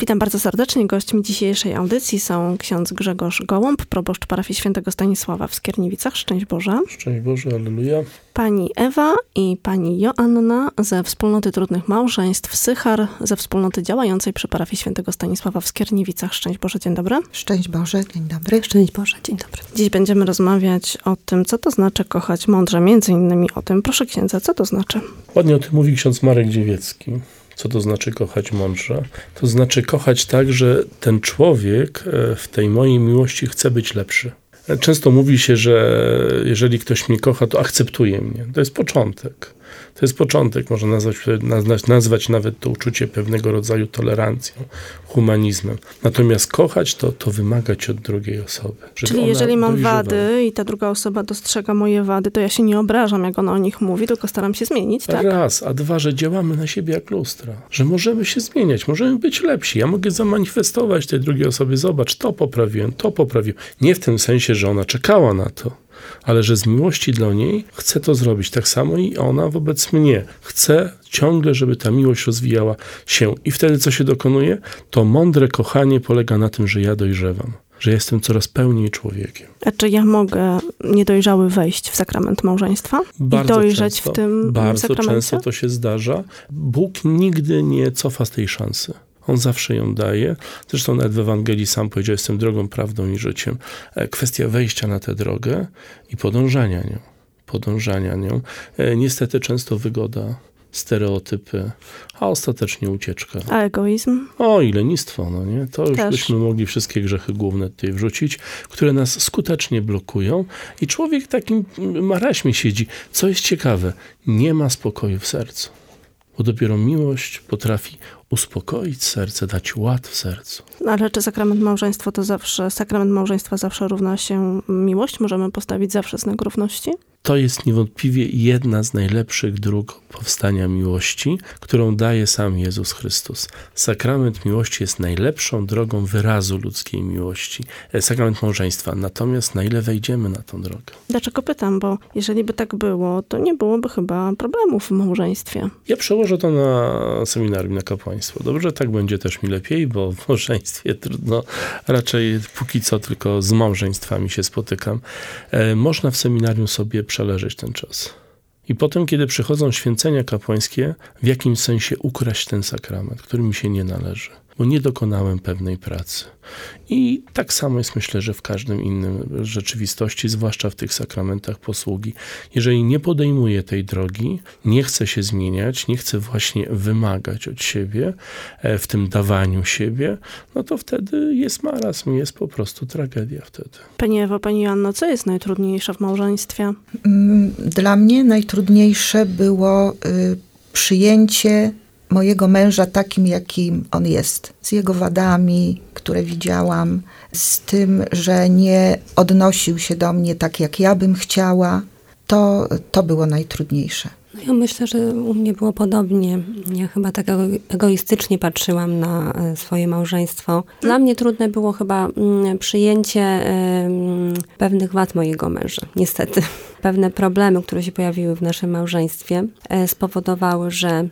Witam bardzo serdecznie. Gośćmi dzisiejszej audycji są ksiądz Grzegorz Gołąb, proboszcz parafii świętego Stanisława w Skierniewicach. Szczęść Boże. Szczęść Boże, aleluja. Pani Ewa i pani Joanna ze Wspólnoty Trudnych Małżeństw Sychar, ze Wspólnoty działającej przy parafii świętego Stanisława w Skierniewicach. Szczęść Boże, dzień dobry. Szczęść Boże, dzień dobry. Szczęść Boże, dzień dobry. Dziś będziemy rozmawiać o tym, co to znaczy kochać mądrze, między innymi o tym. Proszę księdza, co to znaczy? Ładnie o tym mówi ksiądz Marek Dziewiecki. Co to znaczy kochać mądrze? To znaczy kochać tak, że ten człowiek e, w tej mojej miłości chce być lepszy. E, Często mówi się, że jeżeli ktoś mnie kocha, to akceptuje mnie. To jest początek. To jest początek, można nazwać, nazwać, nazwać nawet to uczucie pewnego rodzaju tolerancją, humanizmem. Natomiast kochać to, to wymagać od drugiej osoby. Czyli jeżeli mam dojrzewała. wady i ta druga osoba dostrzega moje wady, to ja się nie obrażam, jak ona o nich mówi, tylko staram się zmienić, tak? Raz, a dwa, że działamy na siebie jak lustra, że możemy się zmieniać, możemy być lepsi. Ja mogę zamanifestować tej drugiej osobie, zobacz, to poprawiłem, to poprawiłem. Nie w tym sensie, że ona czekała na to, ale że z miłości dla niej chcę to zrobić. Tak samo i ona wobec mnie. Chcę ciągle, żeby ta miłość rozwijała się. I wtedy co się dokonuje? To mądre kochanie polega na tym, że ja dojrzewam. Że jestem coraz pełniej człowiekiem. A czy ja mogę niedojrzały wejść w sakrament małżeństwa Bardzo i dojrzeć często, w tym Bardzo sakramencie? często to się zdarza. Bóg nigdy nie cofa z tej szansy. On zawsze ją daje. Zresztą nawet w Ewangelii sam powiedział, jestem drogą, prawdą i życiem. E, Kwestia wejścia na tę drogę i podążania nią. Podążania nią. E, Niestety często wygoda, stereotypy, a ostatecznie ucieczka. A egoizm? O, i lenistwo, no nie? To już Też. byśmy mogli wszystkie grzechy główne tutaj wrzucić, które nas skutecznie blokują i człowiek w takim maraśmie siedzi. Co jest ciekawe, nie ma spokoju w sercu, bo dopiero miłość potrafi uspokoić serce, dać ład w sercu. Ale czy sakrament małżeństwa to zawsze, sakrament małżeństwa zawsze równa się miłość? Możemy postawić zawsze znak równości? To jest niewątpliwie jedna z najlepszych dróg powstania miłości, którą daje sam Jezus Chrystus. Sakrament miłości jest najlepszą drogą wyrazu ludzkiej miłości. E, Sakrament małżeństwa. Natomiast na ile wejdziemy na tą drogę? Dlaczego pytam? Bo jeżeli by tak było, to nie byłoby chyba problemów w małżeństwie. Ja przełożę to na seminarium, na kapłaństwo. Dobrze, tak będzie też mi lepiej, bo w małżeństwie trudno, raczej póki co tylko z małżeństwami się spotykam. E, można w seminarium sobie przeleżeć ten czas. I potem, kiedy przychodzą święcenia kapłańskie, w jakimś sensie ukraść ten sakrament, który mi się nie należy, bo nie dokonałem pewnej pracy. I tak samo jest, myślę, że w każdym innym rzeczywistości, zwłaszcza w tych sakramentach posługi. Jeżeli nie podejmuję tej drogi, nie chcę się zmieniać, nie chcę właśnie wymagać od siebie e, w tym dawaniu siebie, no to wtedy jest marazm, jest po prostu tragedia wtedy. Pani Ewo, Pani Joanno, co jest najtrudniejsze w małżeństwie? Mm, Dla mnie najtrudniejsze było y, przyjęcie mojego męża takim, jakim on jest. Z jego wadami, które widziałam, z tym, że nie odnosił się do mnie tak, jak ja bym chciała. To, to było najtrudniejsze. No ja myślę, że u mnie było podobnie. Ja chyba tak ego- egoistycznie patrzyłam na e, swoje małżeństwo. Dla mnie trudne było chyba mm, przyjęcie pewnych wad mojego męża. Niestety. Pewne problemy, które się pojawiły w naszym małżeństwie e, spowodowały, że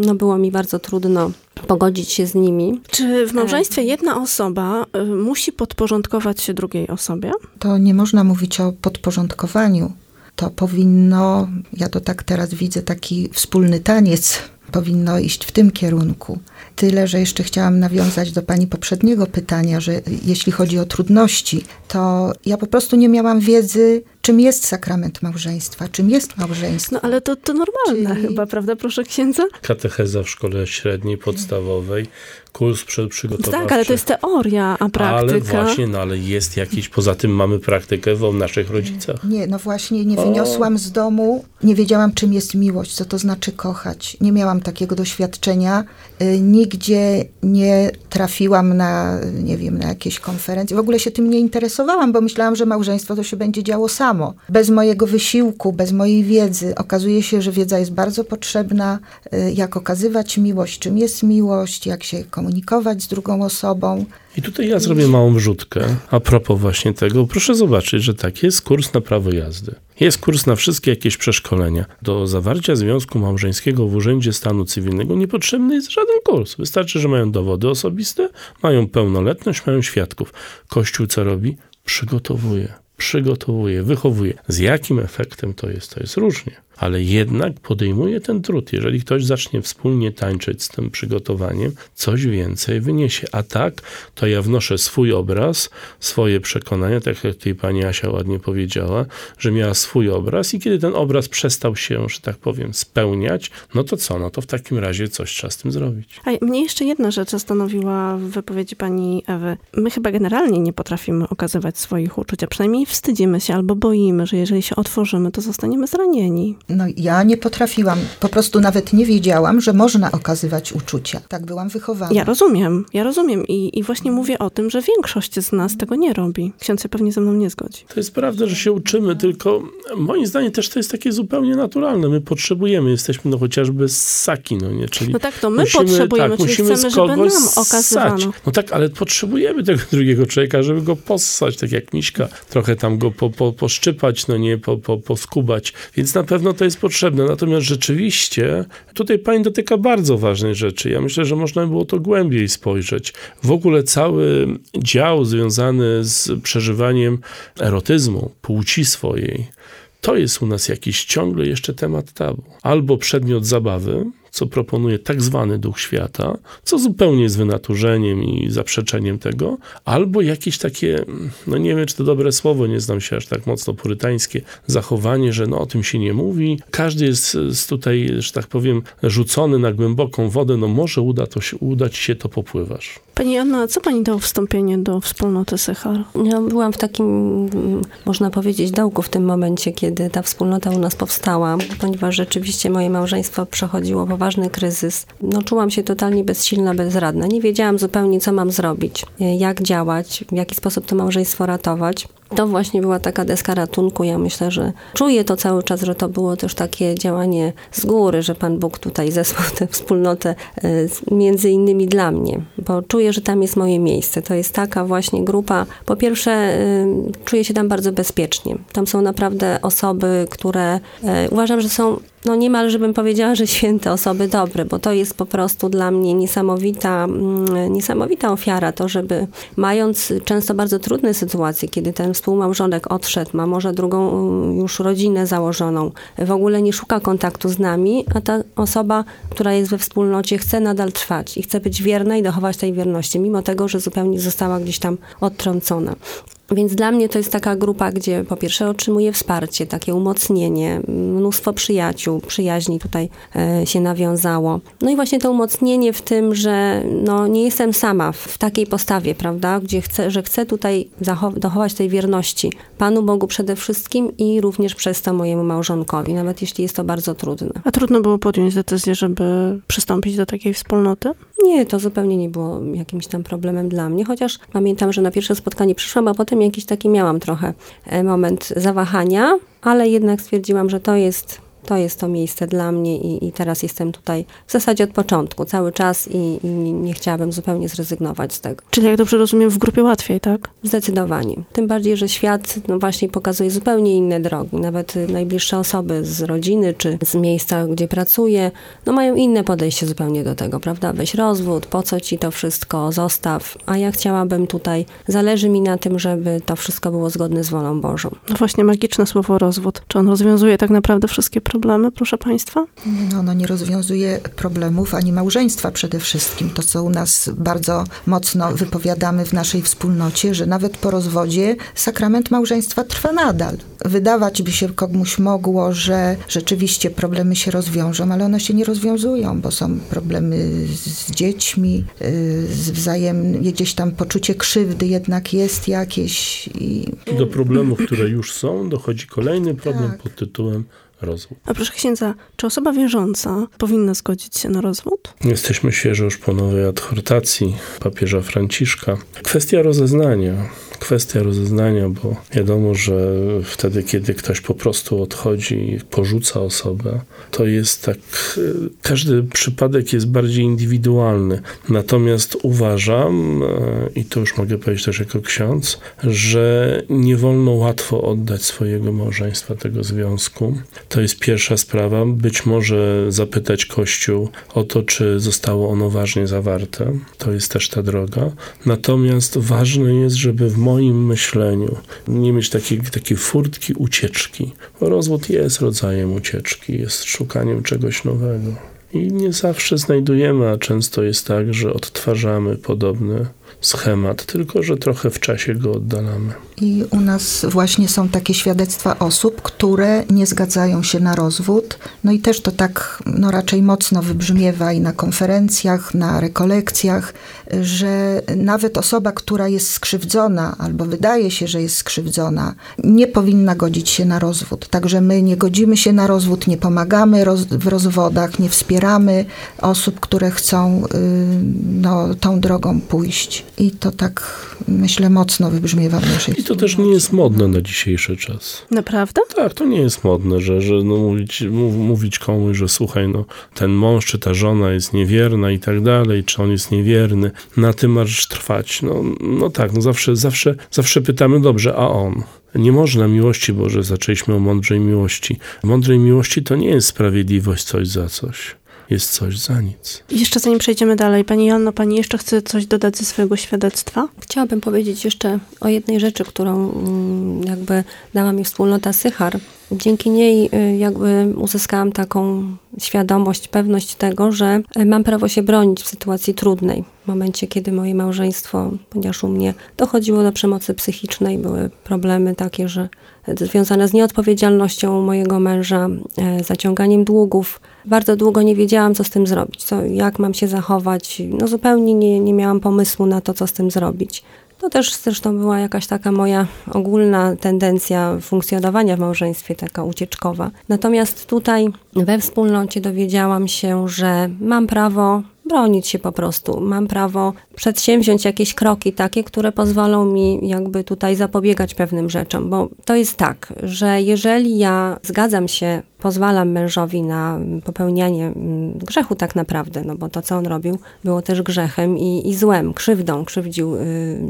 no było mi bardzo trudno pogodzić się z nimi. Czy w małżeństwie jedna osoba y, musi podporządkować się drugiej osobie? To nie można mówić o podporządkowaniu. To powinno, ja to tak teraz widzę, taki wspólny taniec powinno iść w tym kierunku. Tyle, że jeszcze chciałam nawiązać do pani poprzedniego pytania, że jeśli chodzi o trudności, to ja po prostu nie miałam wiedzy, czym jest sakrament małżeństwa, czym jest małżeństwo. No ale to, to normalne Czyli- chyba, prawda, proszę księdza? Katecheza w szkole średniej, podstawowej, kurs przed przygotowawczy. Tak, ale to jest teoria, a praktyka... Ale właśnie, no ale jest jakiś, poza tym mamy praktykę w naszych rodzicach. Nie, no właśnie, nie O. wyniosłam z domu, nie wiedziałam, czym jest miłość, co to znaczy kochać. Nie miałam takiego doświadczenia. Y, Nigdzie nie trafiłam na, nie wiem, na jakieś konferencje. W ogóle się tym nie interesowałam, bo myślałam, że małżeństwo to się będzie działo samo. Samo, bez mojego wysiłku, bez mojej wiedzy. Okazuje się, że wiedza jest bardzo potrzebna, y, jak okazywać miłość, czym jest miłość, jak się komunikować z drugą osobą. I tutaj ja zrobię małą wrzutkę a propos właśnie tego. Proszę zobaczyć, że tak, jest kurs na prawo jazdy. Jest kurs na wszystkie jakieś przeszkolenia. Do zawarcia związku małżeńskiego w Urzędzie Stanu Cywilnego niepotrzebny jest żaden kurs. Wystarczy, że mają dowody osobiste, mają pełnoletność, mają świadków. Kościół co robi? Przygotowuje. Przygotowuje, wychowuje. Z jakim efektem to jest? To jest różnie ale jednak podejmuje ten trud. Jeżeli ktoś zacznie wspólnie tańczyć z tym przygotowaniem, coś więcej wyniesie. A tak, to ja wnoszę swój obraz, swoje przekonania, tak jak tutaj pani Asia ładnie powiedziała, że miała swój obraz i kiedy ten obraz przestał się, że tak powiem, spełniać, no to co? No to w takim razie coś trzeba z tym zrobić. A mnie jeszcze jedna rzecz zastanowiła w wypowiedzi pani Ewy. My chyba generalnie nie potrafimy okazywać swoich uczuć, a przynajmniej wstydzimy się albo boimy, że jeżeli się otworzymy, to zostaniemy zranieni. No ja nie potrafiłam, po prostu nawet nie wiedziałam, że można okazywać uczucia. Tak byłam wychowana. Ja rozumiem, ja rozumiem i, i właśnie mówię o tym, że większość z nas tego nie robi. Ksiądz się pewnie ze mną nie zgodzi. To jest prawda, że się uczymy, tylko moim zdaniem też to jest takie zupełnie naturalne. My potrzebujemy, jesteśmy no chociażby ssaki, no nie? Czyli no tak, to my musimy, potrzebujemy, tak, czyli chcemy, żeby nam okazywano. Ssać. No tak, ale potrzebujemy tego drugiego człowieka, żeby go possać, tak jak Miśka, trochę tam go po, po, poszczypać, no nie, po, po, poskubać. Więc na pewno to jest potrzebne. Natomiast rzeczywiście tutaj pani dotyka bardzo ważnej rzeczy. Ja myślę, że można by było to głębiej spojrzeć. W ogóle cały dział związany z przeżywaniem erotyzmu, płci swojej, to jest u nas jakiś ciągle jeszcze temat tabu. Albo przedmiot zabawy, co proponuje tak zwany duch świata, co zupełnie jest wynaturzeniem i zaprzeczeniem tego, albo jakieś takie, no nie wiem, czy to dobre słowo, nie znam się aż tak mocno purytańskie, zachowanie, że no o tym się nie mówi. Każdy jest tutaj, że tak powiem, rzucony na głęboką wodę, no może uda, to się, udać się, to popływasz. Pani Anna, co pani dało wstąpienie do wspólnoty Sychar? Ja byłam w takim, można powiedzieć, dołku w tym momencie, kiedy ta wspólnota u nas powstała, ponieważ rzeczywiście moje małżeństwo przechodziło poważny kryzys. No, czułam się totalnie bezsilna, bezradna. Nie wiedziałam zupełnie, co mam zrobić, jak działać, w jaki sposób to małżeństwo ratować. To właśnie była taka deska ratunku. Ja myślę, że czuję to cały czas, że to było też takie działanie z góry, że Pan Bóg tutaj zesłał tę wspólnotę e, między innymi dla mnie, bo czuję, że tam jest moje miejsce. To jest taka właśnie grupa. Po pierwsze, e, czuję się tam bardzo bezpiecznie. Tam są naprawdę osoby, które e, uważam, że są no niemal, żebym powiedziała, że święte osoby dobre, bo to jest po prostu dla mnie niesamowita, mm, niesamowita ofiara, to żeby mając często bardzo trudne sytuacje, kiedy ten współmałżonek odszedł, ma może drugą mm, już rodzinę założoną, w ogóle nie szuka kontaktu z nami, a ta osoba, która jest we wspólnocie, chce nadal trwać i chce być wierna i dochować tej wierności, mimo tego, że zupełnie została gdzieś tam odtrącona. Więc dla mnie to jest taka grupa, gdzie po pierwsze otrzymuję wsparcie, takie umocnienie, mnóstwo przyjaciół, przyjaźni tutaj e, się nawiązało. No i właśnie to umocnienie w tym, że no, nie jestem sama w takiej postawie, prawda, gdzie chcę, że chcę tutaj dochować tej wierności Panu Bogu przede wszystkim i również przez to mojemu małżonkowi, nawet jeśli jest to bardzo trudne. A trudno było podjąć decyzję, żeby przystąpić do takiej wspólnoty? Nie, to zupełnie nie było jakimś tam problemem dla mnie, chociaż pamiętam, że na pierwsze spotkanie przyszłam, a potem jakiś taki miałam trochę e, moment zawahania, ale jednak stwierdziłam, że to jest to jest to miejsce dla mnie i, i teraz jestem tutaj w zasadzie od początku, cały czas i, i, nie chciałabym zupełnie zrezygnować z tego. Czyli jak dobrze rozumiem, w grupie łatwiej, tak? Zdecydowanie. Tym bardziej, że świat no właśnie pokazuje zupełnie inne drogi. Nawet najbliższe osoby z rodziny czy z miejsca, gdzie pracuję, no mają inne podejście zupełnie do tego, prawda? Weź rozwód, po co ci to wszystko, zostaw. A ja chciałabym tutaj, zależy mi na tym, żeby to wszystko było zgodne z wolą Bożą. No właśnie magiczne słowo rozwód. Czy on rozwiązuje tak naprawdę wszystkie problemy? Problemy, proszę Państwa? No, ono nie rozwiązuje problemów ani małżeństwa przede wszystkim. To, co u nas bardzo mocno wypowiadamy w naszej wspólnocie, że nawet po rozwodzie sakrament małżeństwa trwa nadal. Wydawać by się komuś mogło, że rzeczywiście problemy się rozwiążą, ale one się nie rozwiązują, bo są problemy z dziećmi, y, z wzajemnie gdzieś tam poczucie krzywdy jednak jest jakieś. I... Do problemów, które już są, dochodzi kolejny problem tak. pod tytułem rozwód. A proszę księdza, czy osoba wierząca powinna zgodzić się na rozwód? Jesteśmy świeżo już po nowej adhortacji papieża Franciszka. Kwestia rozeznania kwestia rozeznania, bo wiadomo, że wtedy, kiedy ktoś po prostu odchodzi, porzuca osobę, to jest tak, e, każdy przypadek jest bardziej indywidualny. Natomiast uważam, e, i to już mogę powiedzieć też jako ksiądz, że nie wolno łatwo oddać swojego małżeństwa, tego związku. To jest pierwsza sprawa. Być może zapytać Kościół o to, czy zostało ono ważnie zawarte. To jest też ta droga. Natomiast ważne jest, żeby w moim myśleniu nie mieć takiej, takiej furtki ucieczki. Rozwód jest rodzajem ucieczki, jest szukaniem czegoś nowego. I nie zawsze znajdujemy, a często jest tak, że odtwarzamy podobny schemat, tylko że trochę w czasie go oddalamy. I u nas właśnie są takie świadectwa osób, które nie zgadzają się na rozwód. No i też to tak no, raczej mocno wybrzmiewa i na konferencjach, na rekolekcjach, że nawet osoba, która jest skrzywdzona albo wydaje się, że jest skrzywdzona, nie powinna godzić się na rozwód. Także my nie godzimy się na rozwód, nie pomagamy roz w rozwodach, nie wspieramy osób, które chcą y, no, tą drogą pójść. I to tak, myślę, mocno wybrzmiewa w naszej I to też nie jest modne na dzisiejszy czas. Naprawdę? Tak, to nie jest modne, że, że no mówić, mów, mówić komuś, że słuchaj, no ten mąż czy ta żona jest niewierna i tak dalej, czy on jest niewierny, na tym masz trwać. No, no tak, no zawsze, zawsze, zawsze pytamy, dobrze, a on? Nie można miłości, Boże, zaczęliśmy o mądrej miłości. Mądrej miłości to nie jest sprawiedliwość coś za coś jest coś za nic. jeszcze zanim przejdziemy dalej, Pani Joanno, Pani jeszcze chce coś dodać ze swojego świadectwa? Chciałabym powiedzieć jeszcze o jednej rzeczy, którą mm, jakby dała mi wspólnota Sychar. Dzięki niej y, jakby uzyskałam taką świadomość, pewność tego, że y, mam prawo się bronić w sytuacji trudnej. Momencie, kiedy moje małżeństwo, ponieważ u mnie dochodziło do przemocy psychicznej, były problemy takie, że związane z nieodpowiedzialnością mojego męża, e, zaciąganiem długów. Bardzo długo nie wiedziałam, co z tym zrobić, co, jak mam się zachować. No zupełnie nie, nie miałam pomysłu na to, co z tym zrobić. To też zresztą była jakaś taka moja ogólna tendencja funkcjonowania w małżeństwie, taka ucieczkowa. Natomiast tutaj we wspólnocie dowiedziałam się, że mam prawo bronić się po prostu. Mam prawo przedsięwziąć jakieś kroki takie, które pozwolą mi jakby tutaj zapobiegać pewnym rzeczom, bo to jest tak, że jeżeli ja zgadzam się pozwalam mężowi na popełnianie mm, grzechu tak naprawdę, no bo to, co on robił, było też grzechem i, i złem, krzywdą. Krzywdził y,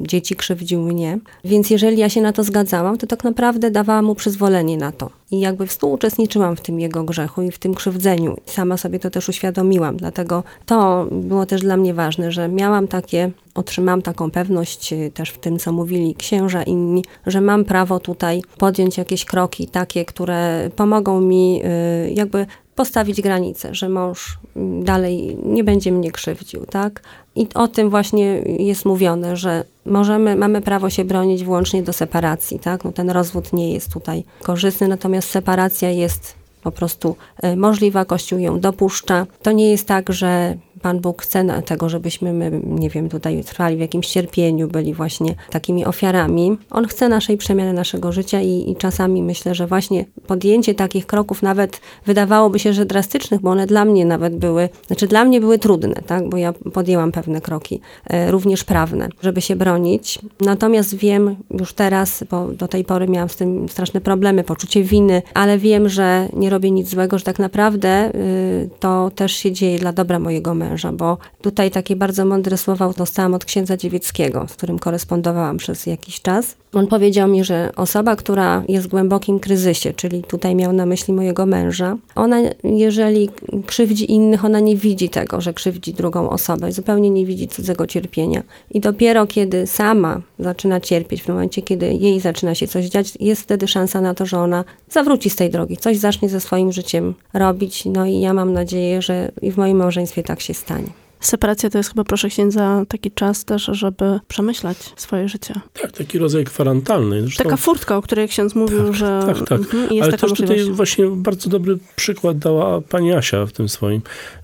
dzieci, krzywdził mnie. Więc jeżeli ja się na to zgadzałam, to tak naprawdę dawałam mu przyzwolenie na to. I jakby współuczestniczyłam w tym jego grzechu i w tym krzywdzeniu. Sama sobie to też uświadomiłam. Dlatego to było też dla mnie ważne, że miałam takie otrzymałam taką pewność y, też w tym, co mówili księża inni, że mam prawo tutaj podjąć jakieś kroki takie, które pomogą mi y, jakby postawić granice, że mąż mm, dalej nie będzie mnie krzywdził, tak? I o tym właśnie jest mówione, że możemy, mamy prawo się bronić włącznie do separacji, tak? No ten rozwód nie jest tutaj korzystny, natomiast separacja jest po prostu y, możliwa, Kościół ją dopuszcza. To nie jest tak, że Pan Bóg chce tego, żebyśmy my, nie wiem, tutaj trwali w jakimś cierpieniu, byli właśnie takimi ofiarami. On chce naszej przemiany naszego życia i, i czasami myślę, że właśnie podjęcie takich kroków nawet wydawałoby się, że drastycznych, bo one dla mnie nawet były, znaczy dla mnie były trudne, tak, bo ja podjęłam pewne kroki, e, również prawne, żeby się bronić. Natomiast wiem już teraz, bo do tej pory miałam z tym straszne problemy, poczucie winy, ale wiem, że nie robię nic złego, że tak naprawdę y, to też się dzieje dla dobra mojego męża męża, bo tutaj takie bardzo mądre słowa dostałam od księdza Dziewieckiego, z którym korespondowałam przez jakiś czas. On powiedział mi, że osoba, która jest w głębokim kryzysie, czyli tutaj miał na myśli mojego męża, ona jeżeli krzywdzi innych, ona nie widzi tego, że krzywdzi drugą osobę, zupełnie nie widzi cudzego cierpienia. I dopiero kiedy sama zaczyna cierpieć, w momencie, kiedy jej zaczyna się coś dziać, jest wtedy szansa na to, że ona zawróci z tej drogi, coś zacznie ze swoim życiem robić. No i ja mam nadzieję, że i w moim małżeństwie tak się stanie. Separacja to jest chyba, proszę księdza, taki czas też, żeby przemyśleć swoje życie. Tak, taki rodzaj kwarantanny. Zresztą... Taka furtka, o której ksiądz mówił, tak, że tak, tak. Mhm, jest Ale taka też możliwość. tutaj właśnie bardzo dobry przykład dała pani Asia w tym swoim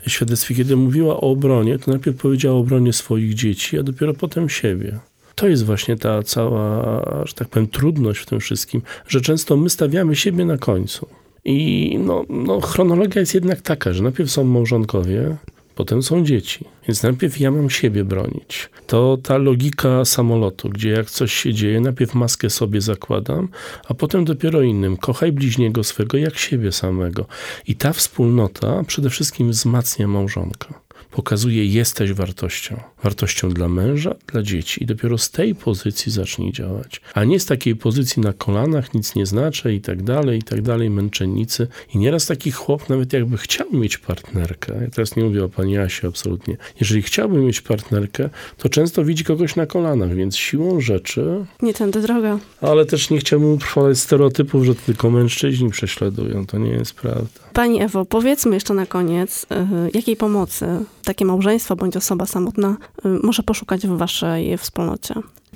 świadectwie, kiedy mówiła o obronie, to najpierw powiedziała o obronie swoich dzieci, a dopiero potem siebie. To jest właśnie ta cała, że tak powiem, trudność w tym wszystkim, że często my stawiamy siebie na końcu. I no, no, chronologia jest jednak taka, że najpierw są małżonkowie, potem są dzieci. Więc najpierw ja mam siebie bronić. To ta logika samolotu, gdzie jak coś się dzieje, najpierw maskę sobie zakładam, a potem dopiero innym. Kochaj bliźniego swego jak siebie samego. I ta wspólnota przede wszystkim wzmacnia małżonka pokazuje, jesteś wartością. Wartością dla męża, dla dzieci. I dopiero z tej pozycji zacznij działać. A nie z takiej pozycji na kolanach, nic nie znaczy i tak dalej, i tak dalej, męczennicy. I nieraz taki chłop nawet jakby chciał mieć partnerkę, ja teraz nie mówię o pani Asi absolutnie, jeżeli chciałby mieć partnerkę, to często widzi kogoś na kolanach, więc siłą rzeczy... Nie tędy droga. Ale też nie chciałbym utrwalać stereotypów, że tylko mężczyźni prześladują. To nie jest prawda. Pani Ewo, powiedzmy jeszcze na koniec, yy, jakiej pomocy takie małżeństwo bądź osoba samotna y, może poszukać w waszej wspólnocie?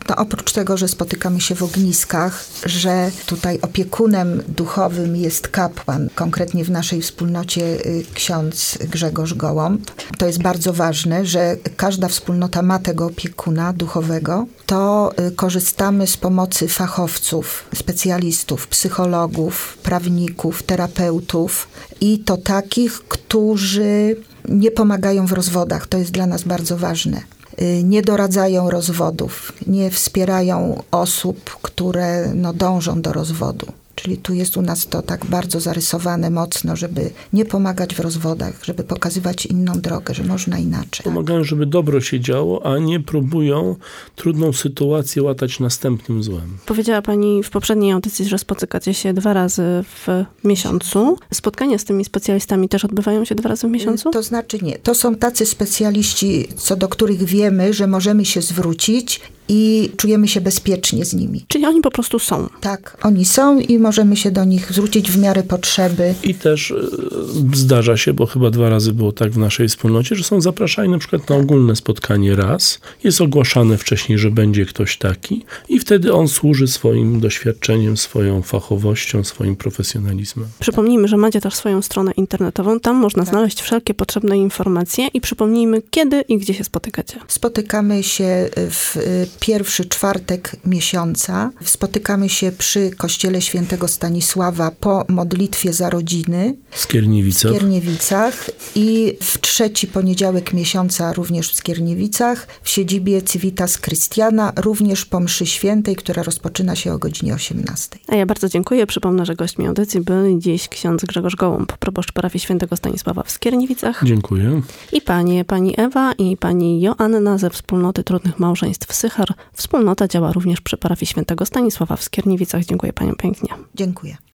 No, oprócz tego, że spotykamy się w ogniskach, że tutaj opiekunem duchowym jest kapłan, konkretnie w naszej wspólnocie y, ksiądz Grzegorz Gołąb. To jest bardzo ważne, że każda wspólnota ma tego opiekuna duchowego. To y, korzystamy z pomocy fachowców, specjalistów, psychologów, prawników, terapeutów i to takich, którzy nie pomagają w rozwodach. To jest dla nas bardzo ważne. Y, nie doradzają rozwodów, nie wspierają osób, które no, dążą do rozwodu. Czyli tu jest u nas to tak bardzo zarysowane mocno, żeby nie pomagać w rozwodach, żeby pokazywać inną drogę, że można inaczej. Pomagają, żeby dobro się działo, a nie próbują trudną sytuację łatać następnym złem. Powiedziała Pani w poprzedniej audycji, że spotykacie się dwa razy w miesiącu. Spotkania z tymi specjalistami też odbywają się dwa razy w miesiącu? To znaczy nie. To są tacy specjaliści, co do których wiemy, że możemy się zwrócić i czujemy się bezpiecznie z nimi. Czyli oni po prostu są. Tak, oni są i możemy się do nich zwrócić w miarę potrzeby. I też y, zdarza się, bo chyba dwa razy było tak w naszej wspólnocie, że są zapraszani na przykład na ogólne spotkanie raz, jest ogłaszane wcześniej, że będzie ktoś taki i wtedy on służy swoim doświadczeniem, swoją fachowością, swoim profesjonalizmem. Przypomnijmy, że macie też swoją stronę internetową, tam można tak. znaleźć wszelkie potrzebne informacje i przypomnijmy, kiedy i gdzie się spotykacie. Spotykamy się w pierwszy czwartek miesiąca. Spotykamy się przy kościele świętego Stanisława po modlitwie za rodziny. W Skierniewicach. W Skierniewicach i w trzeci poniedziałek miesiąca również w Skierniewicach w siedzibie Civitas Christiana, również po mszy świętej, która rozpoczyna się o godzinie 18. A ja bardzo dziękuję. Przypomnę, że gośćmi audycji był dziś ksiądz Grzegorz Gołąb, proboszcz parafii świętego Stanisława w Skierniewicach. Dziękuję. I panie, pani Ewa i pani Joanna ze Wspólnoty Trudnych Małżeństw Sychar Wspólnota działa również przy parafii świętego Stanisława w Skierniewicach. Dziękuję paniom pięknie. Dziękuję.